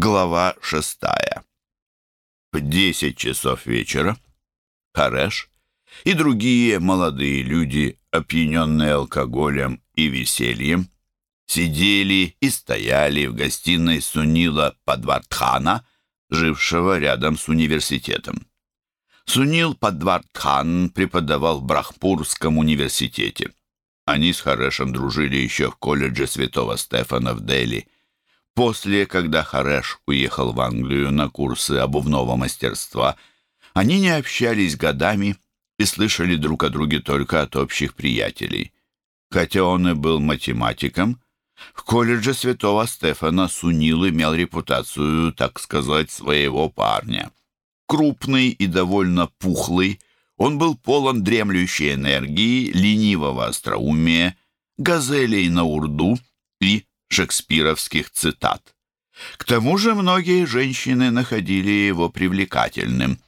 Глава шестая. В десять часов вечера Хареш и другие молодые люди, опьяненные алкоголем и весельем, сидели и стояли в гостиной Сунила Падвардхана, жившего рядом с университетом. Сунил Падвардхан преподавал в Брахпурском университете. Они с Харешем дружили еще в колледже Святого Стефана в Дели – После, когда Хареш уехал в Англию на курсы обувного мастерства, они не общались годами и слышали друг о друге только от общих приятелей. Хотя он и был математиком, в колледже святого Стефана Сунил имел репутацию, так сказать, своего парня. Крупный и довольно пухлый, он был полон дремлющей энергии, ленивого остроумия, газелей на урду шекспировских цитат. К тому же многие женщины находили его привлекательным.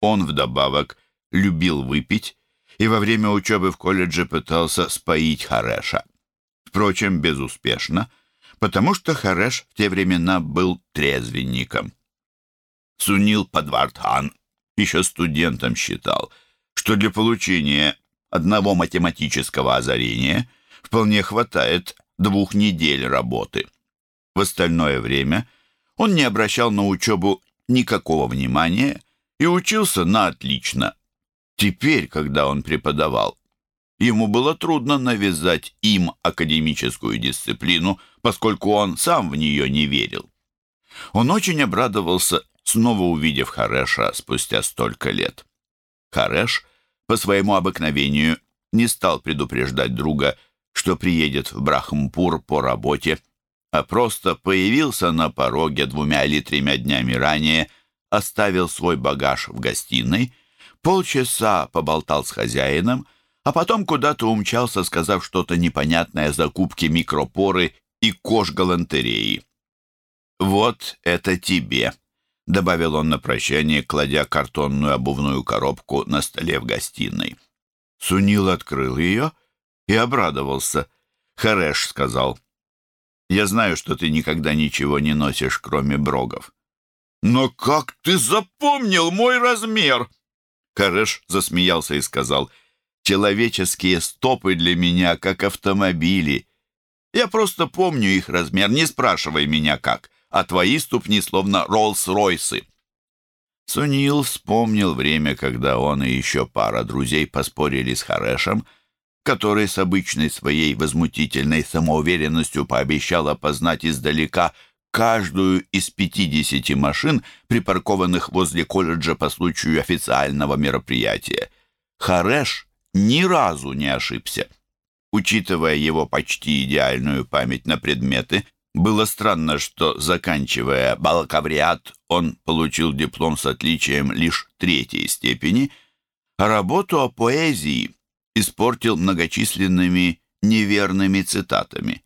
Он вдобавок любил выпить и во время учебы в колледже пытался споить Хареша. Впрочем, безуспешно, потому что Хареш в те времена был трезвенником. Сунил Падвардхан еще студентом считал, что для получения одного математического озарения вполне хватает двух недель работы. В остальное время он не обращал на учебу никакого внимания и учился на отлично. Теперь, когда он преподавал, ему было трудно навязать им академическую дисциплину, поскольку он сам в нее не верил. Он очень обрадовался, снова увидев Хареша спустя столько лет. Хареш, по своему обыкновению, не стал предупреждать друга, что приедет в Брахмпур по работе, а просто появился на пороге двумя или тремя днями ранее, оставил свой багаж в гостиной, полчаса поболтал с хозяином, а потом куда-то умчался, сказав что-то непонятное о закупке микропоры и кож-галантереи. «Вот это тебе», — добавил он на прощание, кладя картонную обувную коробку на столе в гостиной. Сунил открыл ее — и обрадовался. Хареш сказал, «Я знаю, что ты никогда ничего не носишь, кроме брогов». «Но как ты запомнил мой размер?» Хареш засмеялся и сказал, «Человеческие стопы для меня как автомобили. Я просто помню их размер, не спрашивай меня как, а твои ступни словно Роллс-Ройсы». Сунил вспомнил время, когда он и еще пара друзей поспорили с Харешем, который с обычной своей возмутительной самоуверенностью пообещал опознать издалека каждую из 50 машин, припаркованных возле колледжа по случаю официального мероприятия. Хареш ни разу не ошибся. Учитывая его почти идеальную память на предметы, было странно, что, заканчивая балкавриат, он получил диплом с отличием лишь третьей степени, а работу о поэзии испортил многочисленными неверными цитатами.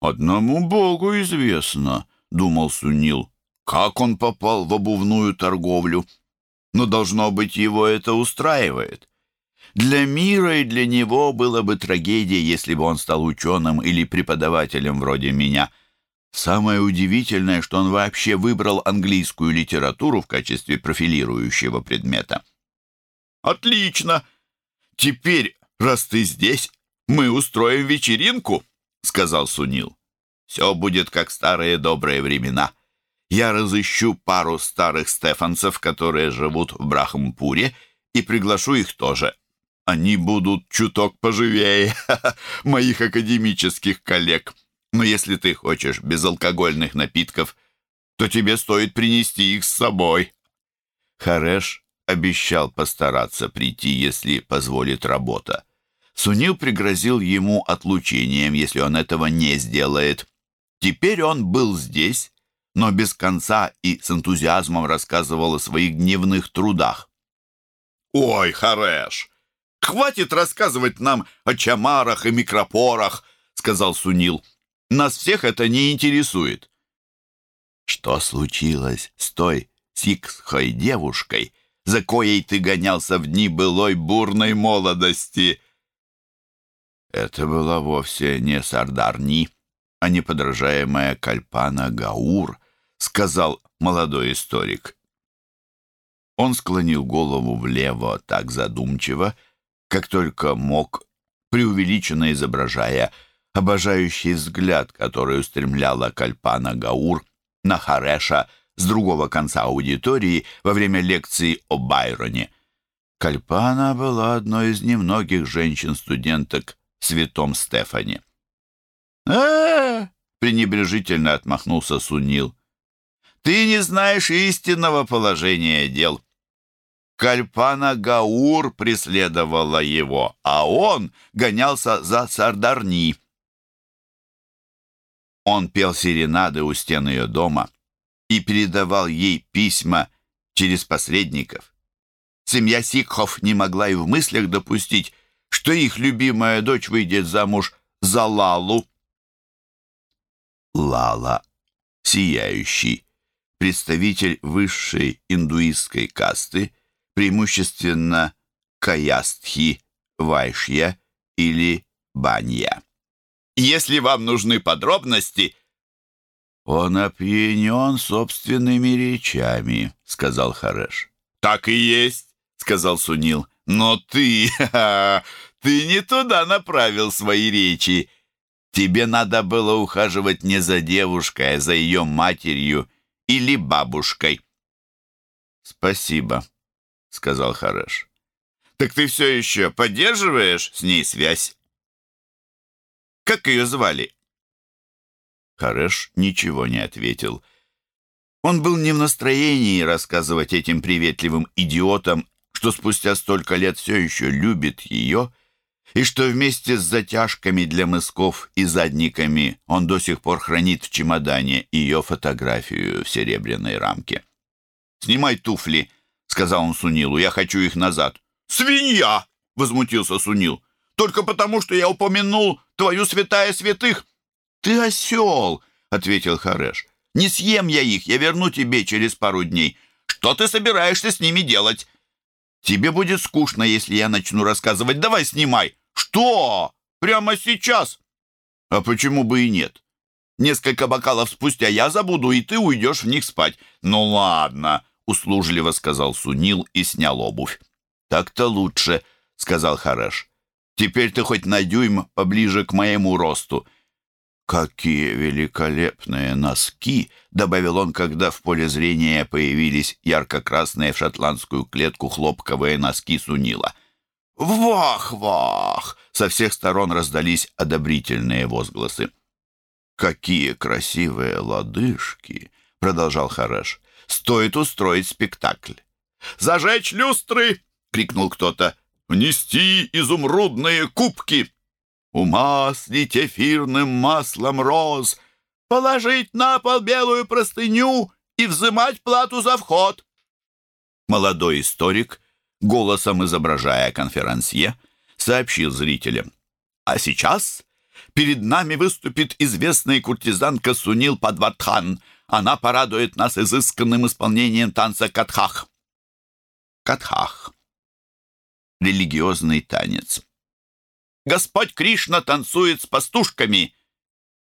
«Одному Богу известно», — думал Сунил, — «как он попал в обувную торговлю. Но, должно быть, его это устраивает. Для мира и для него было бы трагедией, если бы он стал ученым или преподавателем вроде меня». Самое удивительное, что он вообще выбрал английскую литературу в качестве профилирующего предмета. «Отлично!» «Теперь, раз ты здесь, мы устроим вечеринку», — сказал Сунил. «Все будет как старые добрые времена. Я разыщу пару старых стефанцев, которые живут в Брахмпуре, и приглашу их тоже. Они будут чуток поживее моих академических коллег. Но если ты хочешь безалкогольных напитков, то тебе стоит принести их с собой». Хареш обещал постараться прийти, если позволит работа. Сунил пригрозил ему отлучением, если он этого не сделает. Теперь он был здесь, но без конца и с энтузиазмом рассказывал о своих дневных трудах. «Ой, Хареш, хватит рассказывать нам о чамарах и микропорах», — сказал Сунил. «Нас всех это не интересует». «Что случилось с той сиксхой девушкой?» За коей ты гонялся в дни былой бурной молодости. Это была вовсе не Сардарни, а неподражаемая Кальпана Гаур, сказал молодой историк. Он склонил голову влево так задумчиво, как только мог, преувеличенно изображая обожающий взгляд, который устремляла Кальпана Гаур на Хареша с другого конца аудитории во время лекции о Байроне. Кальпана была одной из немногих женщин-студенток в Святом Стефане. э пренебрежительно отмахнулся Сунил. «Ты не знаешь истинного положения дел». Кальпана Гаур преследовала его, а он гонялся за Сардарни. Он пел серенады у стен ее дома и передавал ей письма через посредников. Семья Сикхов не могла и в мыслях допустить, что их любимая дочь выйдет замуж за Лалу. Лала, сияющий, представитель высшей индуистской касты, преимущественно Каястхи, Вайшья или Банья. Если вам нужны подробности...» «Он опьянен собственными речами», — сказал Хареш. «Так и есть», — сказал Сунил. «Но ты... ты не туда направил свои речи. Тебе надо было ухаживать не за девушкой, а за ее матерью или бабушкой». «Спасибо», — сказал Хареш. «Так ты все еще поддерживаешь с ней связь?» Как ее звали?» Хареш ничего не ответил. Он был не в настроении рассказывать этим приветливым идиотам, что спустя столько лет все еще любит ее, и что вместе с затяжками для мысков и задниками он до сих пор хранит в чемодане ее фотографию в серебряной рамке. «Снимай туфли», — сказал он Сунилу, — «я хочу их назад». «Свинья!» — возмутился Сунил только потому, что я упомянул твою святая святых». «Ты осел», — ответил Хареш. «Не съем я их, я верну тебе через пару дней. Что ты собираешься с ними делать?» «Тебе будет скучно, если я начну рассказывать. Давай снимай». «Что? Прямо сейчас?» «А почему бы и нет?» «Несколько бокалов спустя я забуду, и ты уйдешь в них спать». «Ну ладно», — услужливо сказал Сунил и снял обувь. «Так-то лучше», — сказал Хареш. Теперь ты хоть на дюйм поближе к моему росту». «Какие великолепные носки!» — добавил он, когда в поле зрения появились ярко-красные в шотландскую клетку хлопковые носки Сунила. «Вах-вах!» — со всех сторон раздались одобрительные возгласы. «Какие красивые лодыжки!» — продолжал Хареш. «Стоит устроить спектакль». «Зажечь люстры!» — крикнул кто-то внести изумрудные кубки, умаслить эфирным маслом роз, положить на пол белую простыню и взымать плату за вход. Молодой историк, голосом изображая конферансье, сообщил зрителям. А сейчас перед нами выступит известная куртизанка Сунил Падватхан. Она порадует нас изысканным исполнением танца Катхах. Катхах религиозный танец. «Господь Кришна танцует с пастушками!»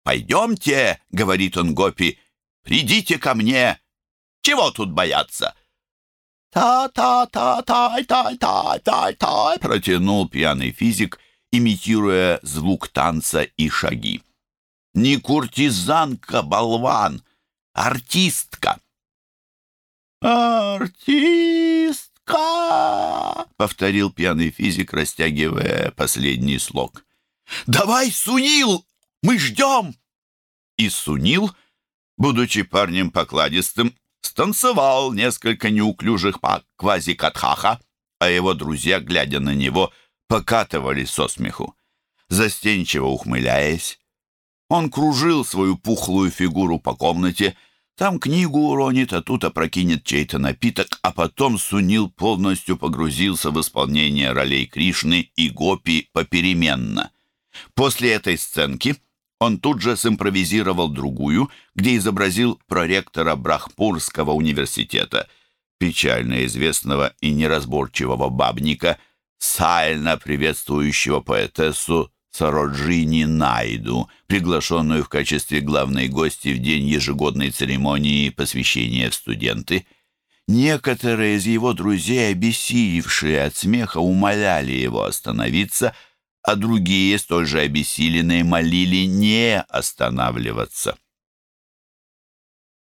«Пойдемте», — говорит он Гопи, — «придите ко мне! Чего тут бояться?» «Та-та-та-та-та-та-та-та», протянул пьяный физик, имитируя звук танца и шаги. «Не куртизанка, болван, артистка!» «Артист!» «Ка!» — повторил пьяный физик, растягивая последний слог. «Давай, Сунил! Мы ждем!» И Сунил, будучи парнем покладистым, станцевал несколько неуклюжих по квази-катхаха, а его друзья, глядя на него, покатывались со смеху. Застенчиво ухмыляясь, он кружил свою пухлую фигуру по комнате, там книгу уронит, а тут опрокинет чей-то напиток, а потом Сунил полностью погрузился в исполнение ролей Кришны и Гопи попеременно. После этой сценки он тут же симпровизировал другую, где изобразил проректора Брахпурского университета, печально известного и неразборчивого бабника, сально приветствующего поэтессу Сароджини Найду, приглашенную в качестве главной гости в день ежегодной церемонии посвящения в студенты. Некоторые из его друзей, обессилевшие от смеха, умоляли его остановиться, а другие, столь же обессиленные, молили не останавливаться.